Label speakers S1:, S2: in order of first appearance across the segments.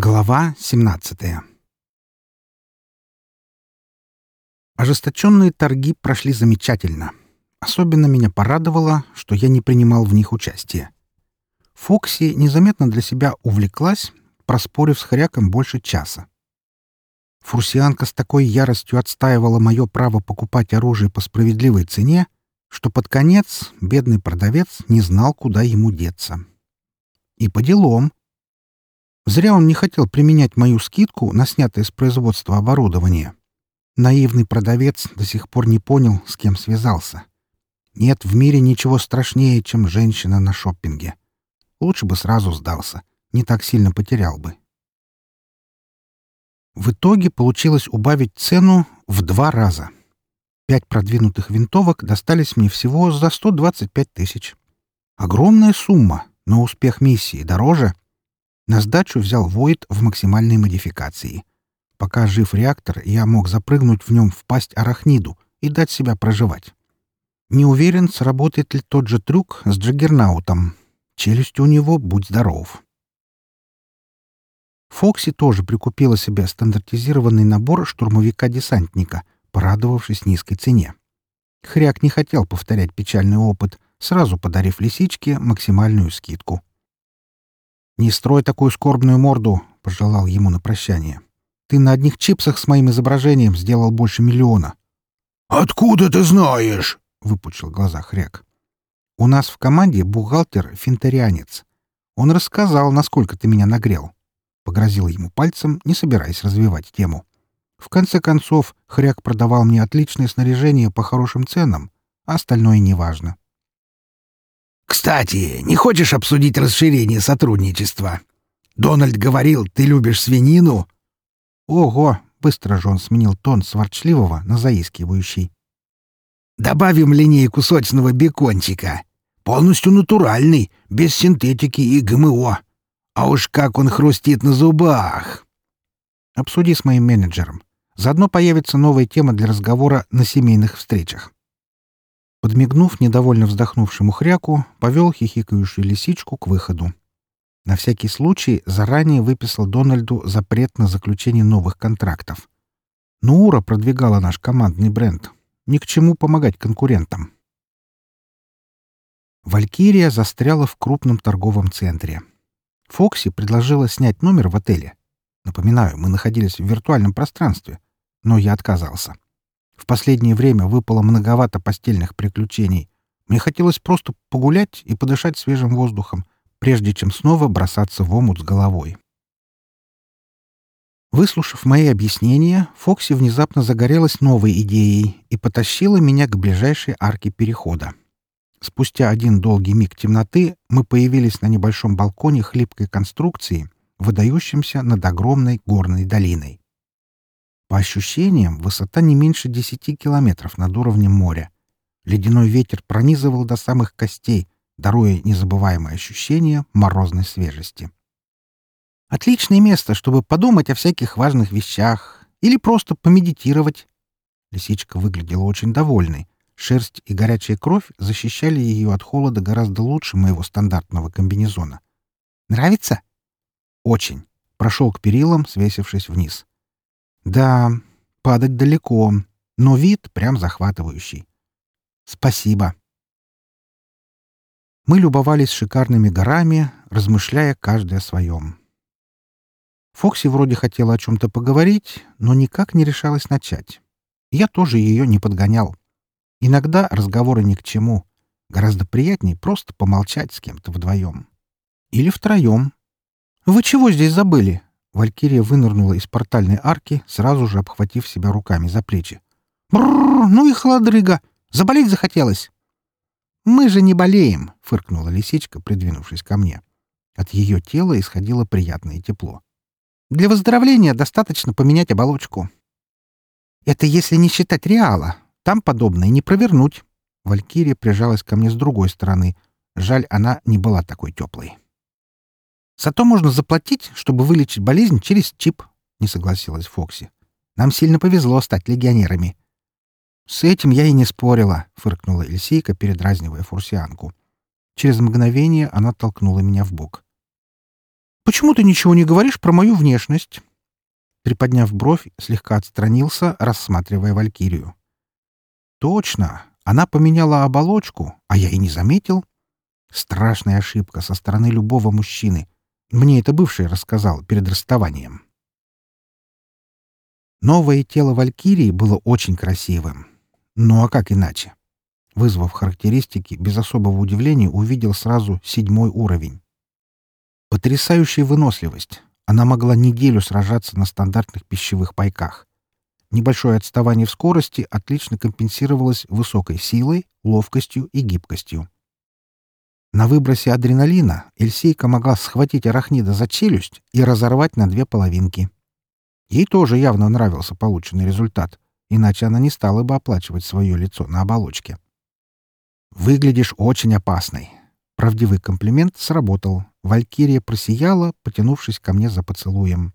S1: Глава 17 Ожесточенные торги прошли замечательно. Особенно меня порадовало, что я не принимал в них участие. Фокси незаметно для себя увлеклась, проспорив с хряком больше часа. Фурсианка с такой яростью отстаивала мое право покупать оружие по справедливой цене, что под конец бедный продавец не знал, куда ему деться. И по делам — Зря он не хотел применять мою скидку на снятое с производства оборудование. Наивный продавец до сих пор не понял, с кем связался. Нет в мире ничего страшнее, чем женщина на шоппинге. Лучше бы сразу сдался, не так сильно потерял бы. В итоге получилось убавить цену в два раза. Пять продвинутых винтовок достались мне всего за 125 тысяч. Огромная сумма, но успех миссии дороже — на сдачу взял Void в максимальной модификации. Пока жив реактор, я мог запрыгнуть в нем в пасть арахниду и дать себя проживать. Не уверен, сработает ли тот же трюк с Джаггернаутом. Челюсть у него будь здоров. Фокси тоже прикупила себе стандартизированный набор штурмовика-десантника, порадовавшись низкой цене. Хряк не хотел повторять печальный опыт, сразу подарив лисичке максимальную скидку. «Не строй такую скорбную морду», — пожелал ему на прощание. «Ты на одних чипсах с моим изображением сделал больше миллиона».
S2: «Откуда ты знаешь?» — выпучил глаза хряк.
S1: «У нас в команде бухгалтер финтерианец. Он рассказал, насколько ты меня нагрел». Погрозил ему пальцем, не собираясь развивать тему. В конце концов, хряк продавал мне отличное снаряжение по хорошим ценам, а остальное неважно.
S2: Кстати, не хочешь обсудить расширение сотрудничества? Дональд говорил, ты любишь свинину.
S1: Ого, быстро же он сменил тон с на заискивающий.
S2: Добавим линейку сочного бекончика. Полностью натуральный, без синтетики и ГМО. А уж как он хрустит на зубах!
S1: Обсуди с моим менеджером. Заодно появится новая тема для разговора на семейных встречах. Подмигнув недовольно вздохнувшему хряку, повел хихикающую лисичку к выходу. На всякий случай заранее выписал Дональду запрет на заключение новых контрактов. Нуура продвигала наш командный бренд. Ни к чему помогать конкурентам. Валькирия застряла в крупном торговом центре. Фокси предложила снять номер в отеле. Напоминаю, мы находились в виртуальном пространстве, но я отказался. В последнее время выпало многовато постельных приключений. Мне хотелось просто погулять и подышать свежим воздухом, прежде чем снова бросаться в омут с головой. Выслушав мои объяснения, Фокси внезапно загорелась новой идеей и потащила меня к ближайшей арке перехода. Спустя один долгий миг темноты мы появились на небольшом балконе хлипкой конструкции, выдающемся над огромной горной долиной. По ощущениям, высота не меньше десяти километров над уровнем моря. Ледяной ветер пронизывал до самых костей, даруя незабываемое ощущение морозной свежести. Отличное место, чтобы подумать о всяких важных вещах или просто помедитировать. Лисичка выглядела очень довольной. Шерсть и горячая кровь защищали ее от холода гораздо лучше моего стандартного комбинезона. «Нравится?» «Очень». Прошел к перилам, свесившись вниз. Да, падать далеко, но вид прям захватывающий. Спасибо. Мы любовались шикарными горами, размышляя каждый о своем. Фокси вроде хотела о чем-то поговорить, но никак не решалась начать. Я тоже ее не подгонял. Иногда разговоры ни к чему. Гораздо приятнее просто помолчать с кем-то вдвоем. Или втроем. «Вы чего здесь забыли?» Валькирия вынырнула из портальной арки, сразу же обхватив себя руками за плечи. «Бррр, ну и холодрыга! Заболеть захотелось!» «Мы же не болеем!» — фыркнула лисичка, придвинувшись ко мне. От ее тела исходило приятное тепло. «Для выздоровления достаточно поменять оболочку». «Это если не считать реала. Там подобное не провернуть». Валькирия прижалась ко мне с другой стороны. Жаль, она не была такой теплой. Зато можно заплатить, чтобы вылечить болезнь через чип, — не согласилась Фокси. Нам сильно повезло стать легионерами. С этим я и не спорила, — фыркнула Эльсейка, передразнивая фурсианку. Через мгновение она толкнула меня в бок. «Почему ты ничего не говоришь про мою внешность?» Приподняв бровь, слегка отстранился, рассматривая Валькирию. «Точно! Она поменяла оболочку, а я и не заметил. Страшная ошибка со стороны любого мужчины. Мне это бывший рассказал перед расставанием». Новое тело Валькирии было очень красивым. Ну а как иначе? Вызвав характеристики, без особого удивления увидел сразу седьмой уровень. Потрясающая выносливость. Она могла неделю сражаться на стандартных пищевых пайках. Небольшое отставание в скорости отлично компенсировалось высокой силой, ловкостью и гибкостью. На выбросе адреналина Эльсейка могла схватить арахнида за челюсть и разорвать на две половинки. Ей тоже явно нравился полученный результат, иначе она не стала бы оплачивать свое лицо на оболочке. «Выглядишь очень опасной». Правдивый комплимент сработал. Валькирия просияла, потянувшись ко мне за поцелуем.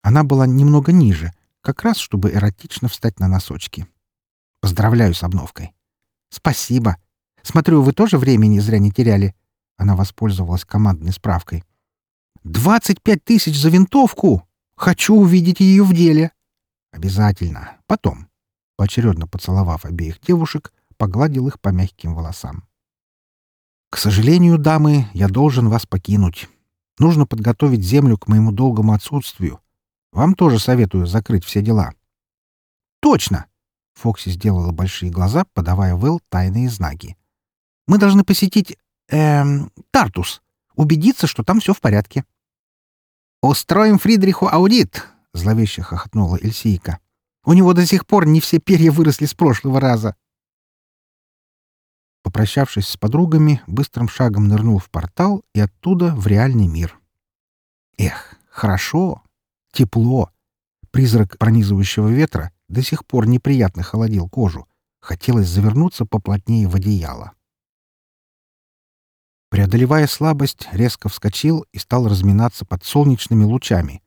S1: Она была немного ниже, как раз чтобы эротично встать на носочки. «Поздравляю с обновкой». «Спасибо. Смотрю, вы тоже времени зря не теряли». Она воспользовалась командной справкой. «Двадцать пять тысяч за винтовку! Хочу увидеть ее в деле. Обязательно. Потом. Поочередно поцеловав обеих девушек, погладил их по мягким волосам. К сожалению, дамы, я должен вас покинуть. Нужно подготовить землю к моему долгому отсутствию. Вам тоже советую закрыть все дела. Точно! Фокси сделала большие глаза, подавая Вэл тайные знаки. Мы должны посетить... Эм, Тартус. Убедиться, что там все в порядке. «Устроим Фридриху аудит!» — зловеще хохотнула Эльсийка. «У него до сих пор не все перья выросли с прошлого раза». Попрощавшись с подругами, быстрым шагом нырнул в портал и оттуда в реальный мир. Эх, хорошо, тепло. Призрак пронизывающего ветра до сих пор неприятно холодил кожу. Хотелось завернуться поплотнее в одеяло. Преодолевая слабость, резко вскочил и стал разминаться под солнечными лучами.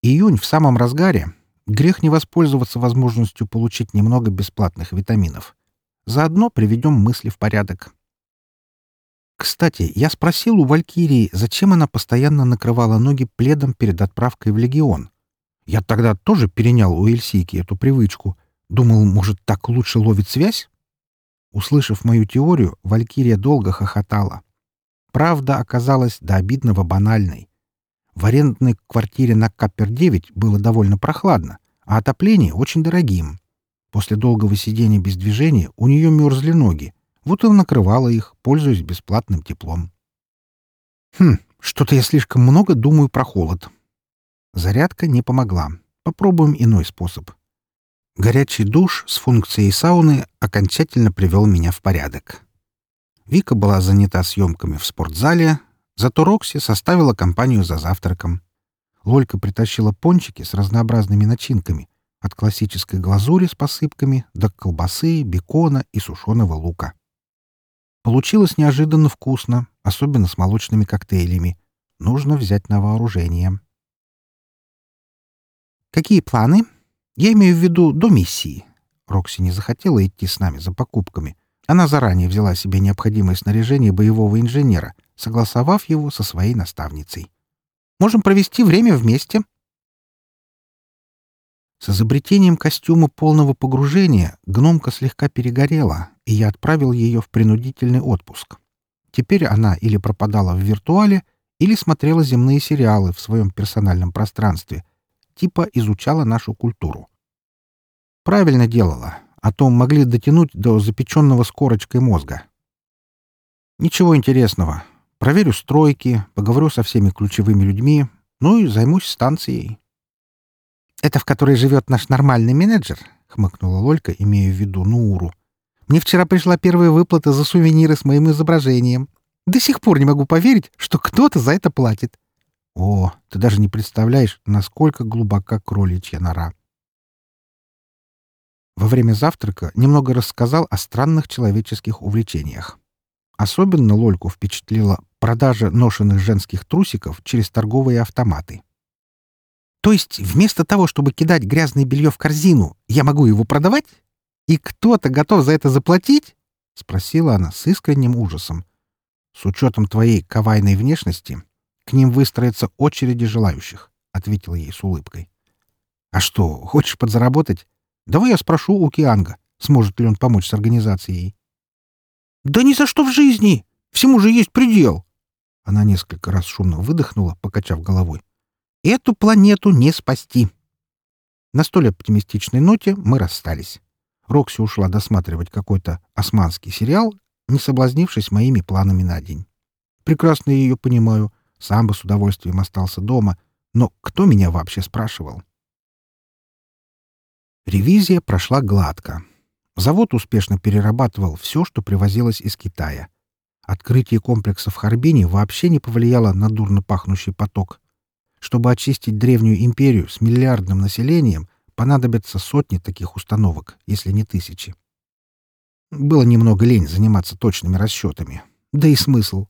S1: Июнь в самом разгаре. Грех не воспользоваться возможностью получить немного бесплатных витаминов. Заодно приведем мысли в порядок. Кстати, я спросил у Валькирии, зачем она постоянно накрывала ноги пледом перед отправкой в Легион. Я тогда тоже перенял у Эльсийки эту привычку. Думал, может, так лучше ловит связь? Услышав мою теорию, Валькирия долго хохотала. Правда оказалась до обидного банальной. В арендной квартире на Каппер-9 было довольно прохладно, а отопление очень дорогим. После долгого сидения без движения у нее мерзли ноги, вот и накрывала их, пользуясь бесплатным теплом. Хм, что-то я слишком много думаю про холод. Зарядка не помогла. Попробуем иной способ. Горячий душ с функцией сауны окончательно привел меня в порядок. Вика была занята съемками в спортзале, зато Рокси составила компанию за завтраком. Лолька притащила пончики с разнообразными начинками, от классической глазури с посыпками до колбасы, бекона и сушеного лука. Получилось неожиданно вкусно, особенно с молочными коктейлями. Нужно взять на вооружение. «Какие планы? Я имею в виду до миссии». Рокси не захотела идти с нами за покупками — она заранее взяла себе необходимое снаряжение боевого инженера, согласовав его со своей наставницей. «Можем провести время вместе». С изобретением костюма полного погружения гномка слегка перегорела, и я отправил ее в принудительный отпуск. Теперь она или пропадала в виртуале, или смотрела земные сериалы в своем персональном пространстве, типа изучала нашу культуру. Правильно делала, а то могли дотянуть до запеченного с корочкой мозга. Ничего интересного. Проверю стройки, поговорю со всеми ключевыми людьми, ну и займусь станцией. «Это в которой живет наш нормальный менеджер?» — хмыкнула Лолька, имея в виду Нууру. «Мне вчера пришла первая выплата за сувениры с моим изображением. До сих пор не могу поверить, что кто-то за это платит». «О, ты даже не представляешь, насколько глубока кроличья нора!» Во время завтрака немного рассказал о странных человеческих увлечениях. Особенно Лольку впечатлила продажа ношенных женских трусиков через торговые автоматы. «То есть вместо того, чтобы кидать грязное белье в корзину, я могу его продавать? И кто-то готов за это заплатить?» — спросила она с искренним ужасом. «С учетом твоей кавайной внешности, К ним выстроятся очереди желающих, — ответил ей с улыбкой. — А что, хочешь подзаработать? Давай я спрошу у Кианга, сможет ли он помочь с организацией. — Да ни за что в жизни! Всему же есть предел! Она несколько раз шумно выдохнула, покачав головой. Эту планету не спасти. На столь оптимистичной ноте мы расстались. Рокси ушла досматривать какой-то османский сериал, не соблазнившись моими планами на день. Прекрасно ее понимаю, сам бы с удовольствием остался дома, но кто меня вообще спрашивал? Ревизия прошла гладко. Завод успешно перерабатывал все, что привозилось из Китая. Открытие комплекса в Харбине вообще не повлияло на дурно пахнущий поток. Чтобы очистить древнюю империю с миллиардным населением, понадобятся сотни таких установок, если не тысячи. Было немного лень заниматься точными расчетами. Да и смысл.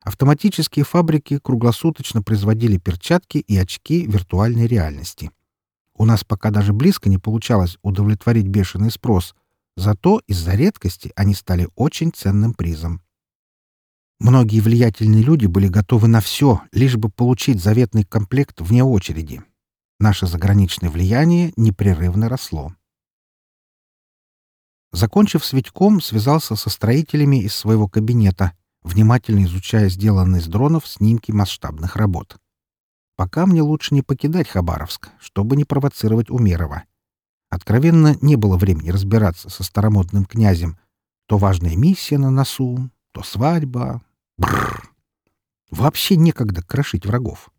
S1: Автоматические фабрики круглосуточно производили перчатки и очки виртуальной реальности. У нас пока даже близко не получалось удовлетворить бешеный спрос, зато из-за редкости они стали очень ценным призом. Многие влиятельные люди были готовы на все, лишь бы получить заветный комплект вне очереди. Наше заграничное влияние непрерывно росло. Закончив с Витьком, связался со строителями из своего кабинета, внимательно изучая сделанные с дронов снимки масштабных работ. Пока мне лучше не покидать Хабаровск, чтобы не провоцировать Умерова. Откровенно, не было времени разбираться со старомодным князем. То важная миссия на носу, то свадьба, Бррр. Вообще некогда крошить врагов.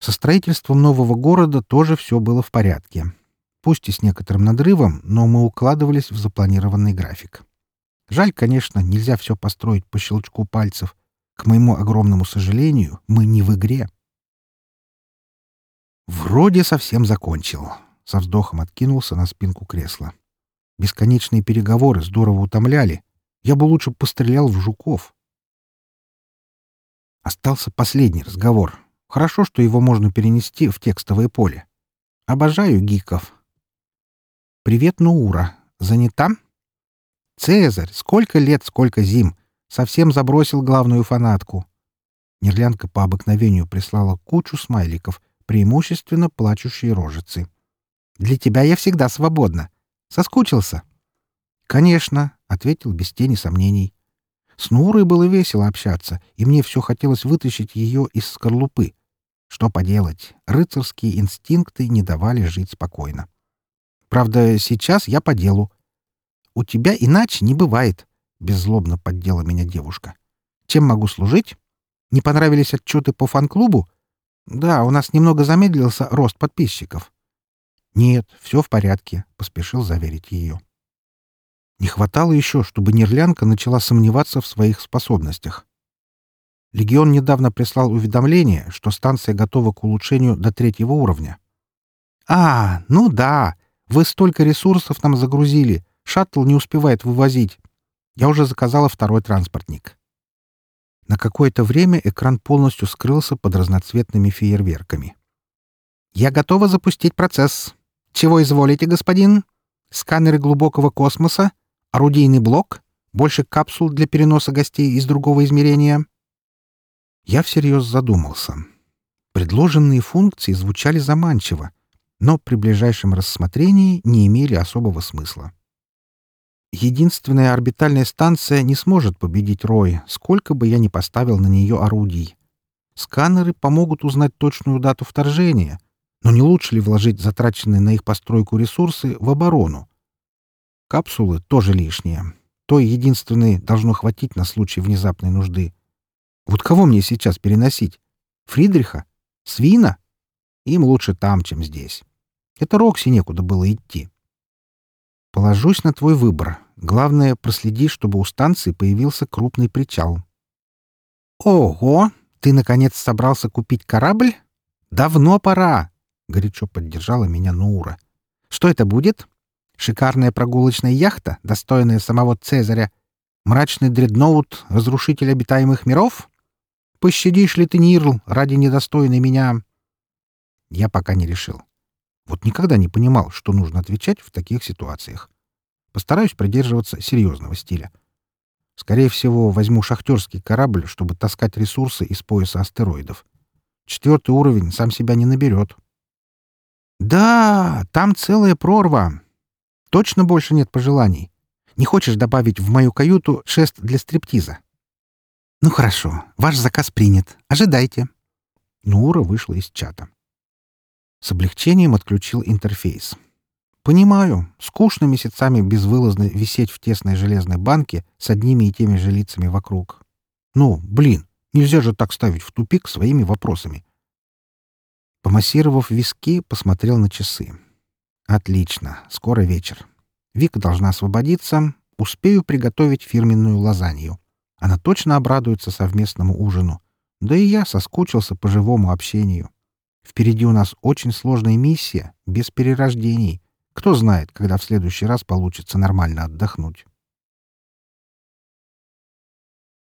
S1: Со строительством нового города тоже все было в порядке. Пусть и с некоторым надрывом, но мы укладывались в запланированный график. Жаль, конечно, нельзя все построить по щелчку пальцев. К моему огромному сожалению, мы не в игре. Вроде совсем закончил. Со вздохом откинулся на спинку кресла. Бесконечные переговоры здорово утомляли, я бы лучше пострелял в жуков. Остался последний разговор. Хорошо, что его можно перенести в текстовое поле. Обожаю гиков. «Привет, Нуура. Занята?» «Цезарь, сколько лет, сколько зим. Совсем забросил главную фанатку». Нерлянка по обыкновению прислала кучу смайликов, преимущественно плачущие рожицы. «Для тебя я всегда свободна. Соскучился?» «Конечно», — ответил без тени сомнений. С Нурой было весело общаться, и мне все хотелось вытащить ее из скорлупы. Что поделать, рыцарские инстинкты не давали жить спокойно. Правда, сейчас я по делу. «У тебя иначе не бывает», — беззлобно поддела меня девушка. «Чем могу служить? Не понравились отчеты по фан-клубу? Да, у нас немного замедлился рост подписчиков». «Нет, все в порядке», — поспешил заверить ее. Не хватало еще, чтобы нерлянка начала сомневаться в своих способностях. Легион недавно прислал уведомление, что станция готова к улучшению до третьего уровня. «А, ну да! Вы столько ресурсов нам загрузили. Шаттл не успевает вывозить. Я уже заказала второй транспортник». На какое-то время экран полностью скрылся под разноцветными фейерверками. «Я готова запустить процесс. Чего изволите, господин? Сканеры глубокого космоса? Орудийный блок? Больше капсул для переноса гостей из другого измерения? Я всерьез задумался. Предложенные функции звучали заманчиво, но при ближайшем рассмотрении не имели особого смысла. Единственная орбитальная станция не сможет победить Рой, сколько бы я ни поставил на нее орудий. Сканеры помогут узнать точную дату вторжения, но не лучше ли вложить затраченные на их постройку ресурсы в оборону? Капсулы тоже лишние. Той единственной должно хватить на случай внезапной нужды. Вот кого мне сейчас переносить? Фридриха? Свина? Им лучше там, чем здесь. Это Рокси некуда было идти. Положусь на твой выбор. Главное, проследи, чтобы у станции появился крупный причал. Ого! Ты, наконец, собрался купить корабль? Давно пора! Горячо поддержала меня Нура. Что это будет? Шикарная прогулочная яхта, достойная самого Цезаря? Мрачный дредноут, разрушитель обитаемых миров? Пощадишь ли ты, Нирл, ради недостойной меня? Я пока не решил. Вот никогда не понимал, что нужно отвечать в таких ситуациях. Постараюсь придерживаться серьезного стиля. Скорее всего, возьму шахтерский корабль, чтобы таскать ресурсы из пояса астероидов. Четвертый уровень сам себя не наберет. Да, там целая прорва. Точно больше нет пожеланий. Не хочешь добавить в мою каюту шест для стриптиза? Ну хорошо, ваш заказ принят. Ожидайте. Нура вышла из чата. С облегчением отключил интерфейс. Понимаю, скучно месяцами безвылазно висеть в тесной железной банке с одними и теми же лицами вокруг. Ну, блин, нельзя же так ставить в тупик своими вопросами. Помассировав виски, посмотрел на часы. Отлично, скоро вечер. Вика должна освободиться, успею приготовить фирменную лазанью. Она точно обрадуется совместному ужину. Да и я соскучился по живому общению. Впереди у нас очень сложная миссия, без перерождений. Кто знает, когда в следующий раз получится нормально отдохнуть.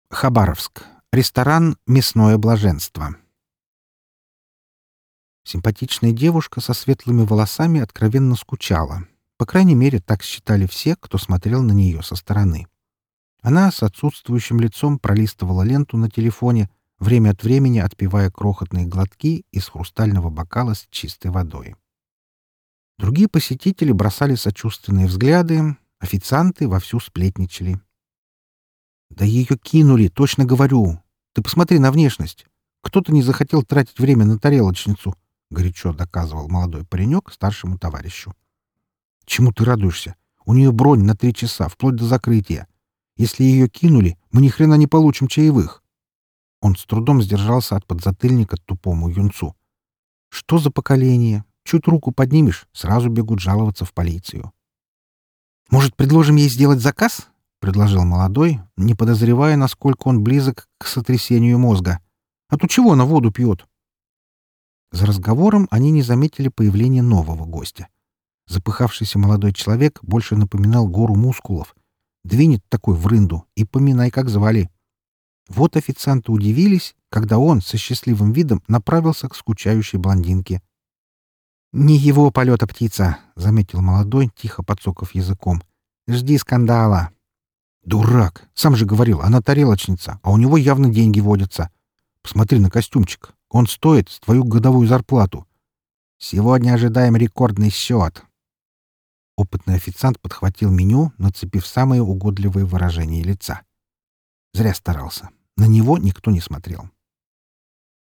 S1: Хабаровск. Ресторан «Мясное блаженство». Симпатичная девушка со светлыми волосами откровенно скучала. По крайней мере, так считали все, кто смотрел на нее со стороны. Она с отсутствующим лицом пролистывала ленту на телефоне, время от времени отпивая крохотные глотки из хрустального бокала с чистой водой. Другие посетители бросали сочувственные взгляды, официанты вовсю сплетничали. «Да ее кинули, точно говорю. Ты посмотри на внешность. Кто-то не захотел тратить время на тарелочницу», — горячо доказывал молодой паренек старшему товарищу. «Чему ты радуешься? У нее бронь на три часа, вплоть до закрытия. Если ее кинули, мы ни хрена не получим чаевых». Он с трудом сдержался от подзатыльника тупому юнцу. «Что за поколение? Чуть руку поднимешь, сразу бегут жаловаться в полицию. «Может, предложим ей сделать заказ?» — предложил молодой, не подозревая, насколько он близок к сотрясению мозга. «А то чего она воду пьет?» За разговором они не заметили появления нового гостя. Запыхавшийся молодой человек больше напоминал гору мускулов. Двинет такой в рынду и поминай, как звали. Вот официанты удивились, когда он со счастливым видом направился к скучающей блондинке. «Не его полета птица», — заметил молодой, тихо подсоков языком. «Жди скандала». «Дурак! Сам же говорил, она тарелочница, а у него явно деньги водятся. Посмотри на костюмчик. Он стоит твою годовую зарплату. Сегодня ожидаем рекордный счет». Опытный официант подхватил меню, нацепив самые угодливые выражения лица. Зря старался. На него никто не смотрел.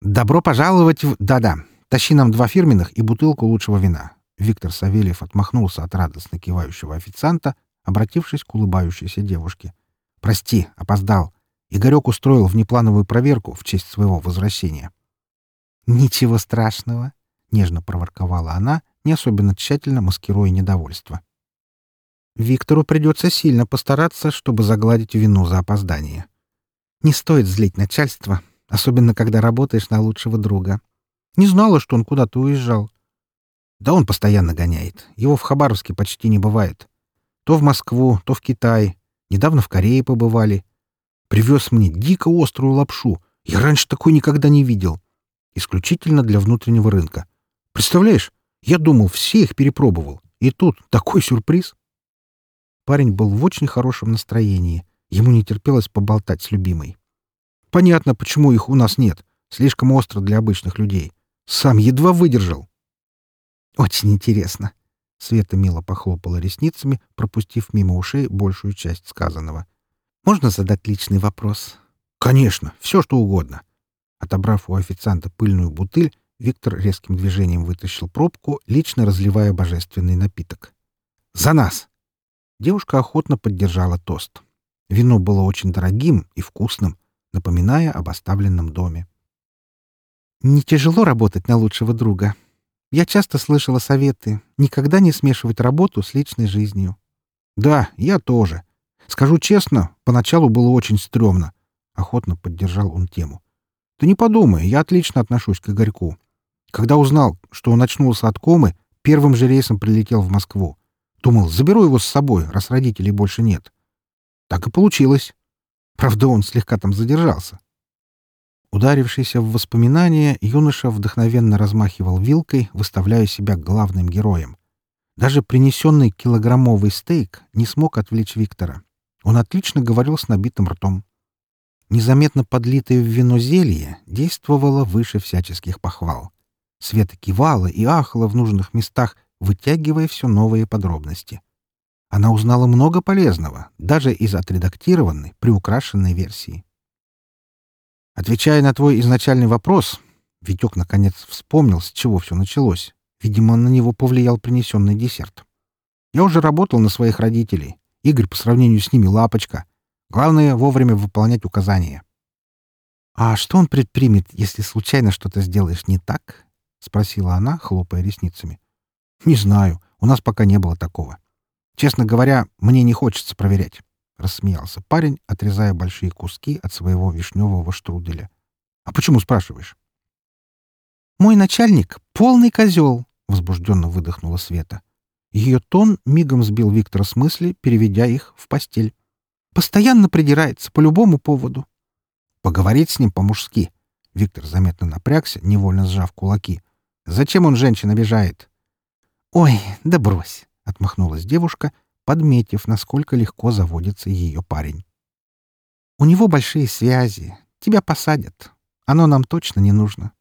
S1: «Добро пожаловать в... Да-да, Тащи нам два фирменных и бутылку лучшего вина». Виктор Савельев отмахнулся от радостно кивающего официанта, обратившись к улыбающейся девушке. «Прости, опоздал. Игорек устроил внеплановую проверку в честь своего возвращения». «Ничего страшного», — нежно проворковала она, не особенно тщательно маскируя недовольство. Виктору придется сильно постараться, чтобы загладить вину за опоздание. Не стоит злить начальство, особенно когда работаешь на лучшего друга. Не знала, что он куда-то уезжал. Да он постоянно гоняет. Его в Хабаровске почти не бывает. То в Москву, то в Китай. Недавно в Корее побывали. Привез мне дико острую лапшу. Я раньше такой никогда не видел. Исключительно для внутреннего рынка. Представляешь, я думал, все их перепробовал. И тут такой сюрприз. Парень был в очень хорошем настроении. Ему не терпелось поболтать с любимой. Понятно, почему их у нас нет. Слишком остро для обычных людей. Сам едва выдержал. Очень интересно. Света мило похлопала ресницами, пропустив мимо ушей большую часть сказанного. Можно задать личный вопрос? Конечно, все что угодно. Отобрав у официанта пыльную бутыль, Виктор резким движением вытащил пробку, лично разливая божественный напиток. «За нас!» Девушка охотно поддержала тост. Вино было очень дорогим и вкусным, напоминая об оставленном доме. Не тяжело работать на лучшего друга. Я часто слышала советы никогда не смешивать работу с личной жизнью. Да, я тоже. Скажу честно, поначалу было очень стрёмно. Охотно поддержал он тему. Ты не подумай, я отлично отношусь к Игорьку. Когда узнал, что он очнулся от комы, первым же рейсом прилетел в Москву. Думал, заберу его с собой, раз родителей больше нет. Так и получилось. Правда, он слегка там задержался. Ударившийся в воспоминания, юноша вдохновенно размахивал вилкой, выставляя себя главным героем. Даже принесенный килограммовый стейк не смог отвлечь Виктора. Он отлично говорил с набитым ртом. Незаметно подлитое в вино зелье действовало выше всяческих похвал. Света кивала и ахала в нужных местах, вытягивая все новые подробности. Она узнала много полезного, даже из отредактированной, приукрашенной версии. Отвечая на твой изначальный вопрос, Витек наконец вспомнил, с чего все началось. Видимо, на него повлиял принесенный десерт. Я уже работал на своих родителей. Игорь по сравнению с ними лапочка. Главное — вовремя выполнять указания. «А что он предпримет, если случайно что-то сделаешь не так?» — спросила она, хлопая ресницами. «Не знаю. У нас пока не было такого. Честно говоря, мне не хочется проверять. — рассмеялся парень, отрезая большие куски от своего вишневого штруделя. «А почему спрашиваешь?» «Мой начальник — полный козел!» — возбужденно выдохнула Света. Ее тон мигом сбил Виктора с мысли, переведя их в постель. «Постоянно придирается по любому поводу». «Поговорить с ним по-мужски». Виктор заметно напрягся, невольно сжав кулаки. «Зачем он женщин обижает?» «Ой, да брось!» — отмахнулась девушка подметив, насколько легко заводится ее парень. «У него большие связи. Тебя посадят. Оно нам точно не нужно».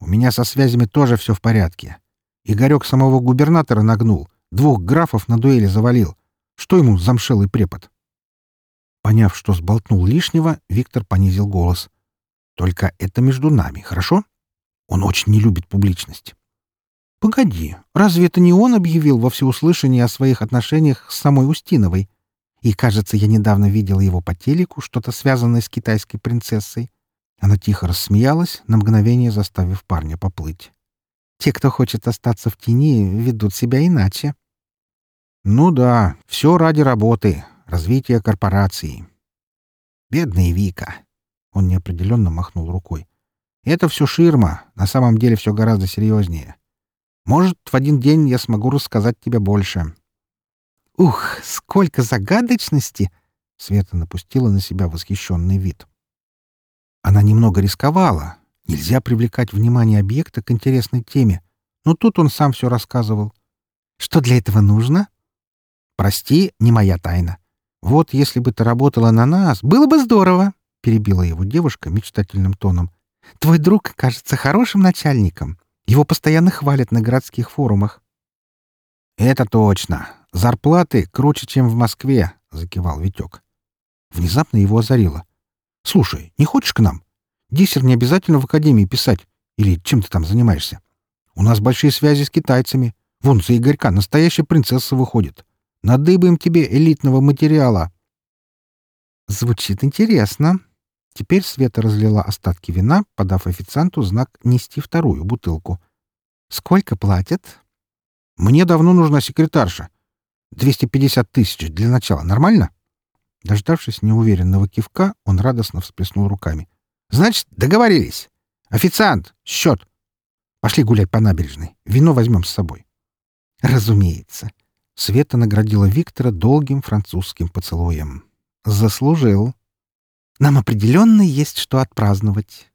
S1: «У меня со связями тоже все в порядке. Игорек самого губернатора нагнул, двух графов на дуэли завалил. Что ему замшелый препод?» Поняв, что сболтнул лишнего, Виктор понизил голос. «Только это между нами, хорошо? Он очень не любит публичность. «Погоди, разве это не он объявил во всеуслышание о своих отношениях с самой Устиновой? И, кажется, я недавно видела его по телеку, что-то связанное с китайской принцессой». Она тихо рассмеялась, на мгновение заставив парня поплыть. «Те, кто хочет остаться в тени, ведут себя иначе». «Ну да, все ради работы, развития корпорации». «Бедный Вика!» — он неопределенно махнул рукой. «Это все ширма, на самом деле все гораздо серьезнее. Может, в один день я смогу рассказать тебе больше. Ух, сколько загадочности! Света напустила на себя восхищенный вид. Она немного рисковала. Нельзя привлекать внимание объекта к интересной теме. Но тут он сам все рассказывал. Что для этого нужно? Прости, не моя тайна. Вот если бы ты работала на нас, было бы здорово, перебила его девушка мечтательным тоном. Твой друг кажется хорошим начальником. Его постоянно хвалят на городских форумах. «Это точно. Зарплаты круче, чем в Москве», — закивал Витек. Внезапно его озарило. «Слушай, не хочешь к нам? Диссер не обязательно в академии писать. Или чем ты там занимаешься? У нас большие связи с китайцами. Вон за Игорька настоящая принцесса выходит. Надыбаем тебе элитного материала». «Звучит интересно», Теперь Света разлила остатки вина, подав официанту знак нести вторую бутылку. «Сколько платят?» «Мне давно нужна секретарша. 250 тысяч для начала. Нормально?» Дождавшись неуверенного кивка, он радостно всплеснул руками. «Значит, договорились. Официант, счет. Пошли гулять по набережной. Вино возьмем с собой». «Разумеется». Света наградила Виктора долгим французским поцелуем. «Заслужил». Нам определенно есть что отпраздновать.